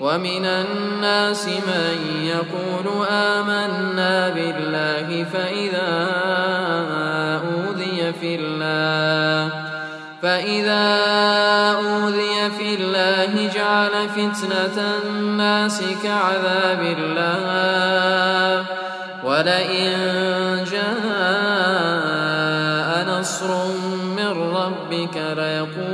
ومن الناس من يقول آمنا بالله فإذا أوذي في الله فإذا أوذي في الله جعل فتنة الناس كعذاب الله. ولئن جاء نصر من ربك ليقولن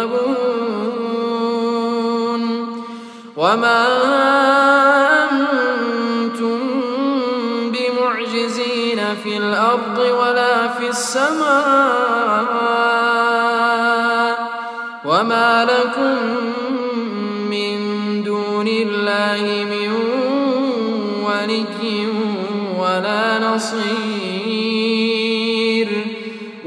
تقلبون وما أنتم بمعجزين في الأرض ولا في السماء. وما لكم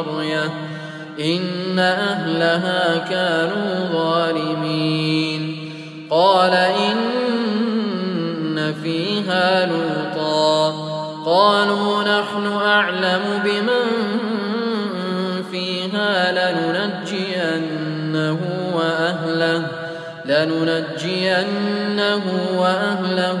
القرية إن أهلها كانوا ظالمين. قال إن فيها لوطا. قالوا نحن أعلم بمن فيها لننجينه وأهله لننجينه وأهله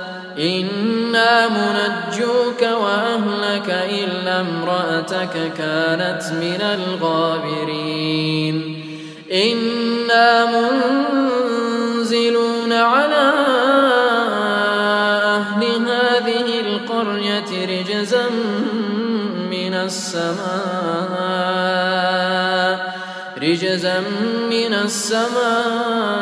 إنا منجوك وأهلك إلا امرأتك كانت من الغابرين إنا منزلون على أهل هذه القرية رجزا من السماء رجزا من السماء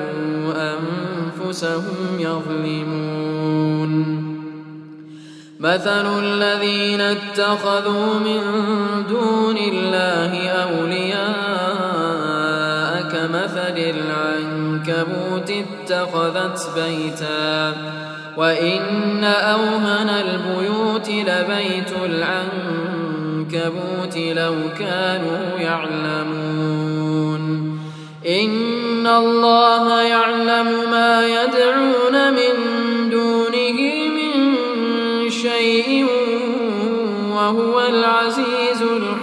أنفسهم يظلمون. مثل الذين اتخذوا من دون الله أولياء كمثل العنكبوت اتخذت بيتا. وإن أوهن البيوت لبيت العنكبوت لو كانوا يعلمون. إن الله يعلم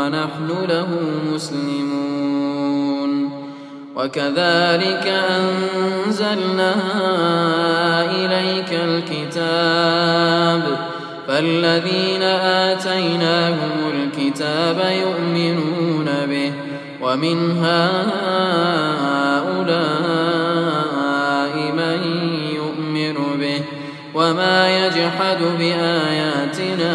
ونحن له مسلمون. وكذلك أنزلنا إليك الكتاب. فالذين آتيناهم الكتاب يؤمنون به. ومن هؤلاء من يؤمن به. وما يجحد بآياتنا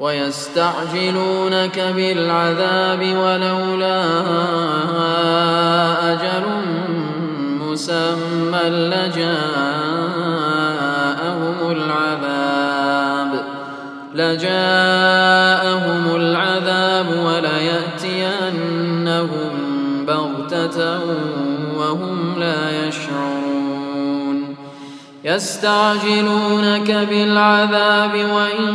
ويستعجلونك بالعذاب ولولا أجل مسمى لجاءهم العذاب لجاءهم العذاب وليأتينهم بغتة وهم لا يشعرون. يستعجلونك بالعذاب وإن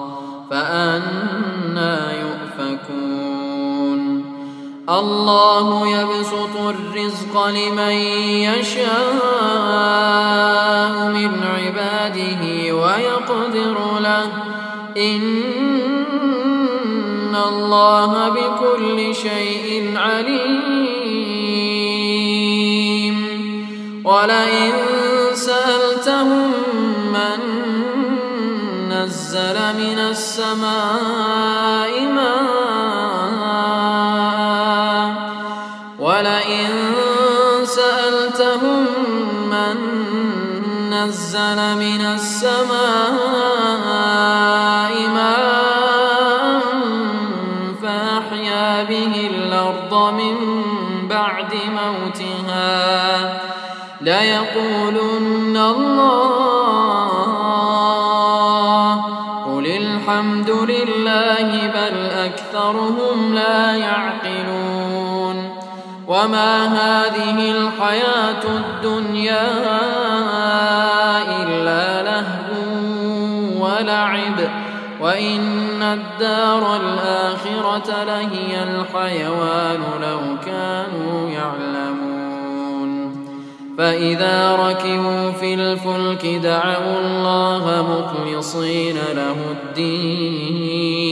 فأنا يؤفكون. الله يبسط الرزق لمن يشاء من عباده ويقدر له. إن الله بكل شيء عليم. ولئن سألتهم نزل من السماء ماء. ولئن سألتهم من نزل من السماء أكثرهم لا يعقلون وما هذه الحياة الدنيا إلا لهو ولعب وإن الدار الآخرة لهي الحيوان لو كانوا يعلمون فإذا ركبوا في الفلك دعوا الله مخلصين له الدين